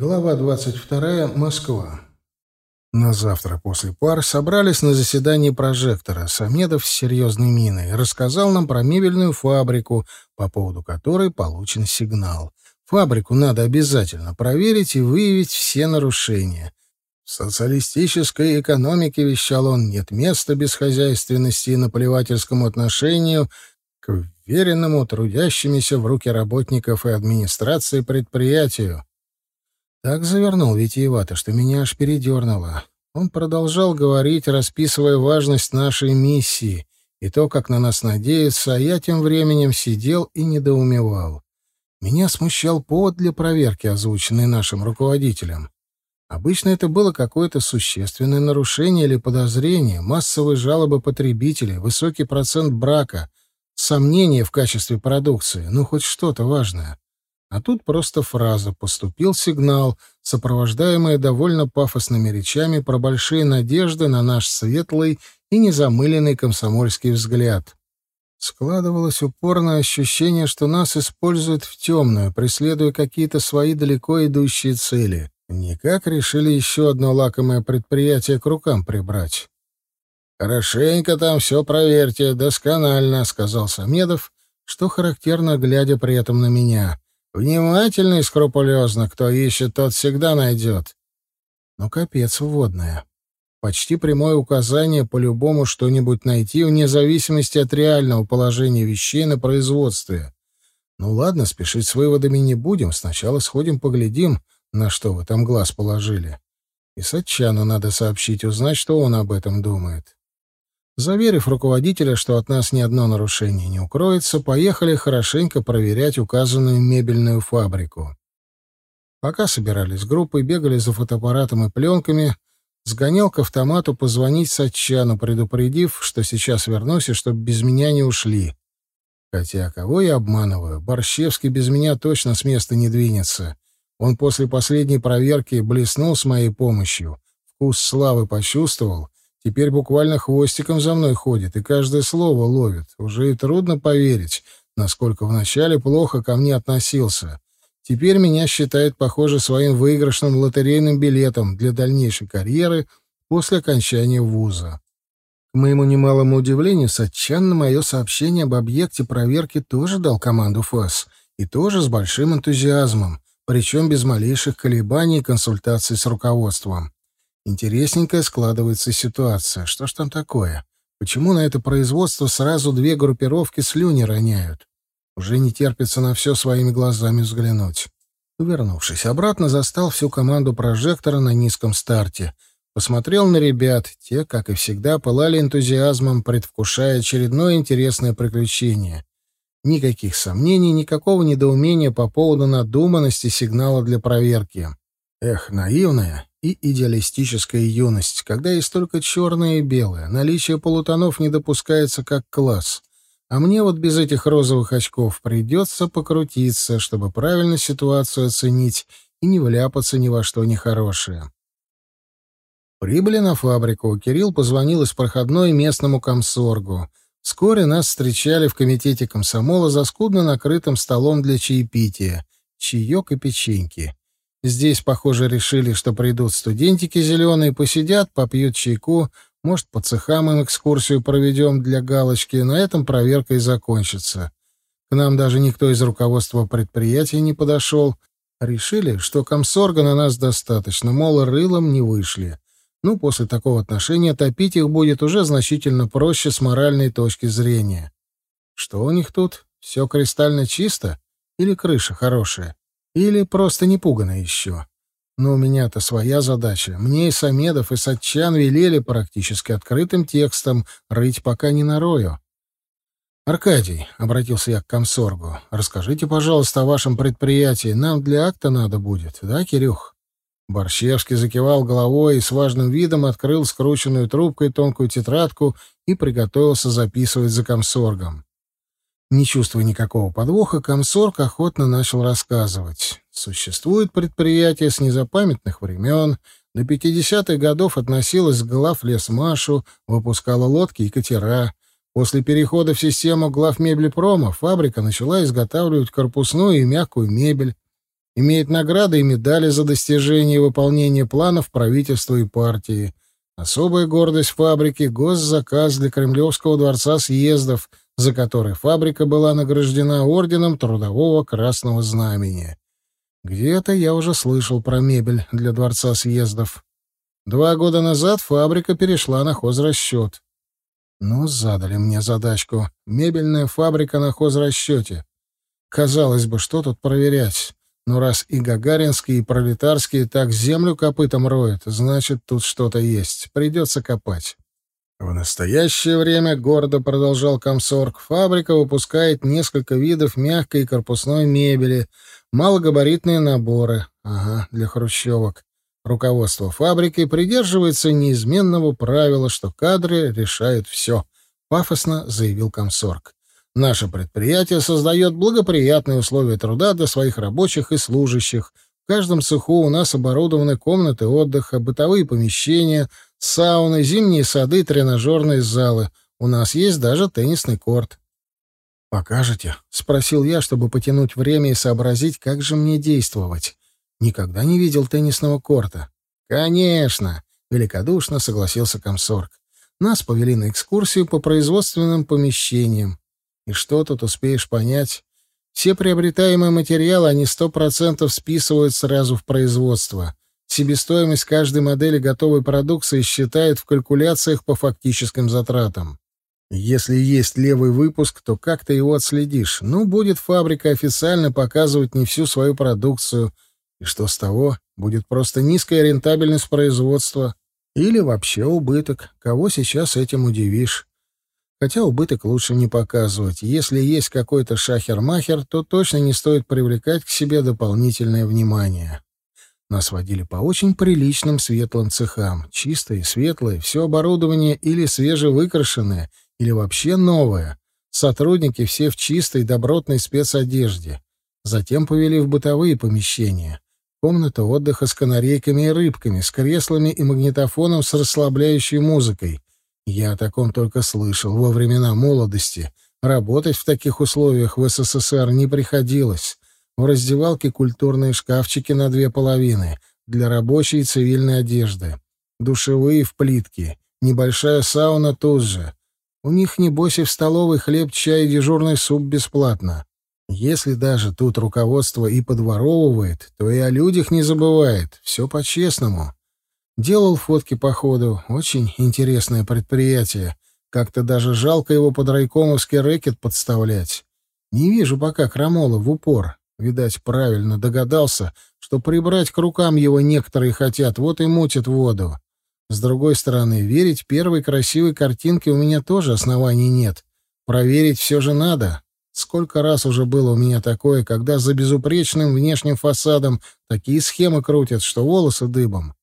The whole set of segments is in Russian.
Глава 22. Москва. На завтра после пар собрались на заседании прожектора. Самедов с серьезной миной рассказал нам про мебельную фабрику, по поводу которой получен сигнал. Фабрику надо обязательно проверить и выявить все нарушения. В социалистической экономике, вещал он, нет места бесхозяйственности и наплевательскому отношению к веренному трудящимися в руки работников и администрации предприятию. Так завернул витиевато, что меня аж передернуло. Он продолжал говорить, расписывая важность нашей миссии и то, как на нас надеются, а я тем временем сидел и недоумевал. Меня смущал повод для проверки, озвученный нашим руководителем. Обычно это было какое-то существенное нарушение или подозрение, массовые жалобы потребителей, высокий процент брака, сомнения в качестве продукции, ну хоть что-то важное. А тут просто фраза «поступил сигнал», сопровождаемая довольно пафосными речами про большие надежды на наш светлый и незамыленный комсомольский взгляд. Складывалось упорное ощущение, что нас используют в темную, преследуя какие-то свои далеко идущие цели. Никак решили еще одно лакомое предприятие к рукам прибрать. «Хорошенько там все проверьте, досконально», — сказал Самедов, что характерно, глядя при этом на меня. Внимательно и скрупулезно. Кто ищет, тот всегда найдет. Ну, капец вводная. Почти прямое указание по-любому что-нибудь найти, вне зависимости от реального положения вещей на производстве. Ну ладно, спешить с выводами не будем. Сначала сходим поглядим, на что вы там глаз положили. И Сатчану надо сообщить, узнать, что он об этом думает. Заверив руководителя, что от нас ни одно нарушение не укроется, поехали хорошенько проверять указанную мебельную фабрику. Пока собирались группой, бегали за фотоаппаратом и пленками, сгонял к автомату позвонить Сатчану, предупредив, что сейчас вернусь и чтоб без меня не ушли. Хотя кого я обманываю? Борщевский без меня точно с места не двинется. Он после последней проверки блеснул с моей помощью, вкус славы почувствовал — Теперь буквально хвостиком за мной ходит и каждое слово ловит. Уже и трудно поверить, насколько вначале плохо ко мне относился. Теперь меня считает, похоже, своим выигрышным лотерейным билетом для дальнейшей карьеры после окончания вуза. К моему немалому удивлению, Сатчан на мое сообщение об объекте проверки тоже дал команду ФАС, и тоже с большим энтузиазмом, причем без малейших колебаний и консультаций с руководством. Интересненькая складывается ситуация. Что ж там такое? Почему на это производство сразу две группировки слюни роняют? Уже не терпится на все своими глазами взглянуть. Вернувшись обратно, застал всю команду прожектора на низком старте. Посмотрел на ребят. Те, как и всегда, пылали энтузиазмом, предвкушая очередное интересное приключение. Никаких сомнений, никакого недоумения по поводу надуманности сигнала для проверки. Эх, наивная и идеалистическая юность, когда есть только черное и белое, наличие полутонов не допускается как класс. А мне вот без этих розовых очков придется покрутиться, чтобы правильно ситуацию оценить и не вляпаться ни во что нехорошее. Прибыли на фабрику. Кирилл позвонил из проходной местному комсоргу. Вскоре нас встречали в комитете комсомола за скудно накрытым столом для чаепития. Чаек и печеньки. Здесь, похоже, решили, что придут студентики зеленые, посидят, попьют чайку, может, по цехам им экскурсию проведем для галочки, на этом проверка и закончится. К нам даже никто из руководства предприятия не подошел. Решили, что комсорга на нас достаточно, мол, рылом не вышли. Ну, после такого отношения топить их будет уже значительно проще с моральной точки зрения. Что у них тут? Все кристально чисто? Или крыша хорошая? Или просто не пугано еще. Но у меня-то своя задача. Мне и Самедов, и Сатчан велели практически открытым текстом рыть пока не нарою. «Аркадий», — обратился я к комсоргу, — «расскажите, пожалуйста, о вашем предприятии. Нам для акта надо будет, да, Кирюх?» Борщевский закивал головой и с важным видом открыл скрученную трубкой тонкую тетрадку и приготовился записывать за комсоргом. Не чувствуя никакого подвоха, комсорг охотно начал рассказывать. Существует предприятие с незапамятных времен, до 50-х годов относилось к глав лесмашу, выпускала лодки и катера. После перехода в систему глав меблепрома фабрика начала изготавливать корпусную и мягкую мебель. Имеет награды и медали за достижение и выполнение планов правительства и партии. Особая гордость фабрики — госзаказ для Кремлевского дворца съездов, за который фабрика была награждена орденом Трудового Красного Знамени. Где-то я уже слышал про мебель для дворца съездов. Два года назад фабрика перешла на хозрасчет. Ну, задали мне задачку. Мебельная фабрика на хозрасчете. Казалось бы, что тут проверять? Но раз и гагаринские, и пролетарские так землю копытом роют, значит, тут что-то есть. Придется копать. В настоящее время, гордо продолжал комсорг, фабрика выпускает несколько видов мягкой и корпусной мебели, малогабаритные наборы, ага, для хрущевок. Руководство фабрики придерживается неизменного правила, что кадры решают все, пафосно заявил комсорг. Наше предприятие создает благоприятные условия труда для своих рабочих и служащих. В каждом цеху у нас оборудованы комнаты отдыха, бытовые помещения, сауны, зимние сады, тренажерные залы. У нас есть даже теннисный корт. «Покажете?» — спросил я, чтобы потянуть время и сообразить, как же мне действовать. Никогда не видел теннисного корта. «Конечно!» — великодушно согласился комсорг. Нас повели на экскурсию по производственным помещениям. И что тут успеешь понять? Все приобретаемые материалы, они сто процентов списывают сразу в производство. Себестоимость каждой модели готовой продукции считают в калькуляциях по фактическим затратам. Если есть левый выпуск, то как ты его отследишь? Ну, будет фабрика официально показывать не всю свою продукцию. И что с того? Будет просто низкая рентабельность производства. Или вообще убыток. Кого сейчас этим удивишь? Хотя убыток лучше не показывать. Если есть какой-то шахер-махер, то точно не стоит привлекать к себе дополнительное внимание. Нас водили по очень приличным светлым цехам. Чистые, светлые, все оборудование или свежевыкрашенное, или вообще новое. Сотрудники все в чистой, добротной спецодежде. Затем повели в бытовые помещения. Комната отдыха с канарейками и рыбками, с креслами и магнитофоном с расслабляющей музыкой. Я о таком только слышал во времена молодости. Работать в таких условиях в СССР не приходилось. В раздевалке культурные шкафчики на две половины для рабочей и цивильной одежды. Душевые в плитке. Небольшая сауна тут же. У них, небось, и в столовой хлеб, чай и дежурный суп бесплатно. Если даже тут руководство и подворовывает, то и о людях не забывает. Все по-честному. Делал фотки по ходу. Очень интересное предприятие. Как-то даже жалко его под райкомовский рэкет подставлять. Не вижу пока крамола в упор. Видать, правильно догадался, что прибрать к рукам его некоторые хотят, вот и мутят воду. С другой стороны, верить первой красивой картинке у меня тоже оснований нет. Проверить все же надо. Сколько раз уже было у меня такое, когда за безупречным внешним фасадом такие схемы крутят, что волосы дыбом.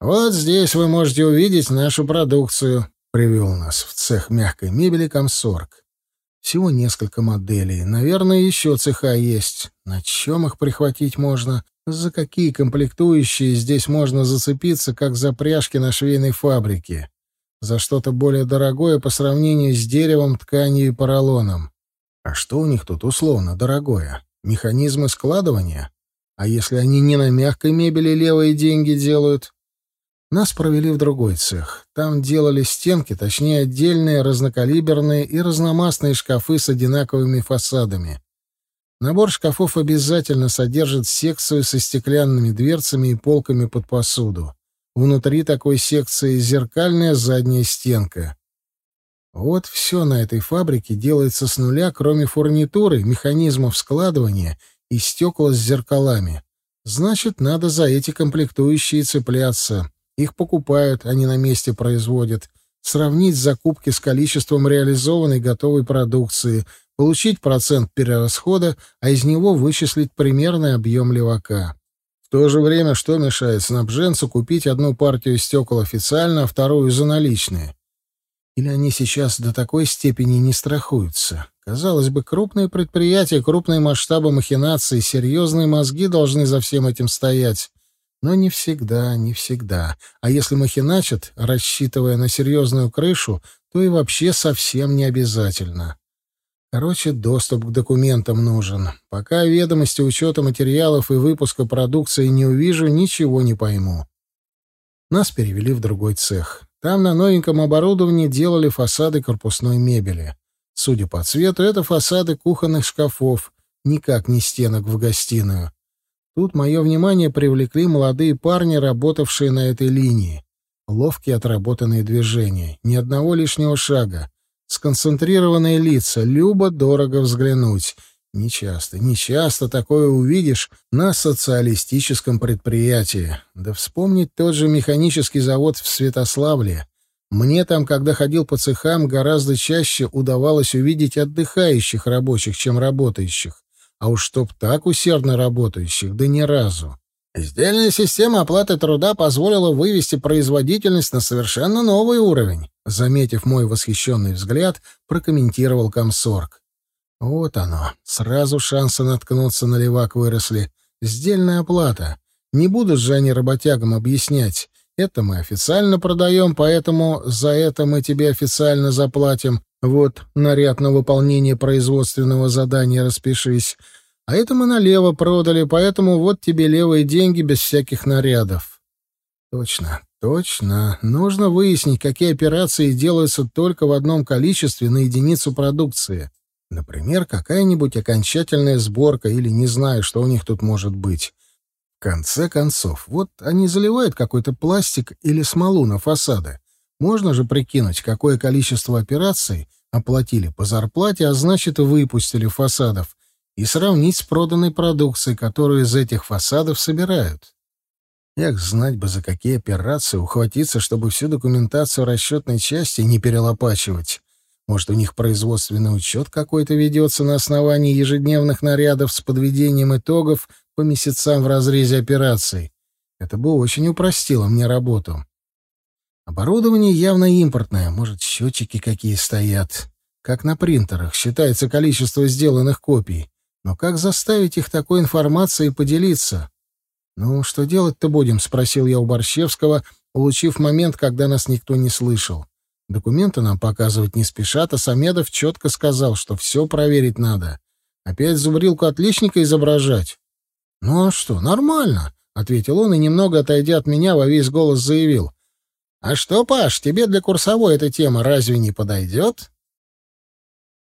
«Вот здесь вы можете увидеть нашу продукцию», — привел нас в цех мягкой мебели «Комсорг». Всего несколько моделей. Наверное, еще цеха есть. На чем их прихватить можно? За какие комплектующие здесь можно зацепиться, как за пряжки на швейной фабрике? За что-то более дорогое по сравнению с деревом, тканью и поролоном. А что у них тут условно дорогое? Механизмы складывания? А если они не на мягкой мебели левые деньги делают? Нас провели в другой цех. Там делали стенки, точнее отдельные разнокалиберные и разномастные шкафы с одинаковыми фасадами. Набор шкафов обязательно содержит секцию со стеклянными дверцами и полками под посуду. Внутри такой секции зеркальная задняя стенка. Вот все на этой фабрике делается с нуля, кроме фурнитуры, механизмов складывания и стекла с зеркалами. Значит, надо за эти комплектующие цепляться. Их покупают, а не на месте производят. Сравнить закупки с количеством реализованной готовой продукции, получить процент перерасхода, а из него вычислить примерный объем левака. В то же время что мешает снабженцу купить одну партию стекол официально, а вторую за наличные? Или они сейчас до такой степени не страхуются? Казалось бы, крупные предприятия, крупные масштабы махинаций, серьезные мозги должны за всем этим стоять. Но не всегда, не всегда. А если махиначат, рассчитывая на серьезную крышу, то и вообще совсем не обязательно. Короче, доступ к документам нужен. Пока ведомости учета материалов и выпуска продукции не увижу, ничего не пойму. Нас перевели в другой цех. Там на новеньком оборудовании делали фасады корпусной мебели. Судя по цвету, это фасады кухонных шкафов, никак не стенок в гостиную. Тут мое внимание привлекли молодые парни, работавшие на этой линии. Ловкие отработанные движения, ни одного лишнего шага. Сконцентрированные лица, любо-дорого взглянуть. Нечасто, нечасто такое увидишь на социалистическом предприятии. Да вспомнить тот же механический завод в Святославле. Мне там, когда ходил по цехам, гораздо чаще удавалось увидеть отдыхающих рабочих, чем работающих. А уж чтоб так усердно работающих, да ни разу. Издельная система оплаты труда позволила вывести производительность на совершенно новый уровень, заметив мой восхищенный взгляд, прокомментировал комсорг. Вот оно, сразу шансы наткнуться на левак выросли. Сдельная оплата. Не будут же они работягам объяснять. Это мы официально продаем, поэтому за это мы тебе официально заплатим. Вот, наряд на выполнение производственного задания распишись. А это мы налево продали, поэтому вот тебе левые деньги без всяких нарядов. Точно, точно. Нужно выяснить, какие операции делаются только в одном количестве на единицу продукции. Например, какая-нибудь окончательная сборка или не знаю, что у них тут может быть. В конце концов, вот они заливают какой-то пластик или смолу на фасады. Можно же прикинуть, какое количество операций оплатили по зарплате, а значит, выпустили фасадов, и сравнить с проданной продукцией, которую из этих фасадов собирают. Эх, знать бы, за какие операции ухватиться, чтобы всю документацию расчетной части не перелопачивать. Может, у них производственный учет какой-то ведется на основании ежедневных нарядов с подведением итогов по месяцам в разрезе операций. Это бы очень упростило мне работу. Оборудование явно импортное, может, счетчики какие стоят. Как на принтерах, считается количество сделанных копий. Но как заставить их такой информацией поделиться? «Ну, что делать-то будем?» — спросил я у Борщевского, улучив момент, когда нас никто не слышал. Документы нам показывать не спешат, а Самедов четко сказал, что все проверить надо. Опять зубрилку отличника изображать? «Ну а что, нормально», — ответил он и, немного отойдя от меня, во весь голос заявил. «А что, Паш, тебе для курсовой эта тема разве не подойдет?»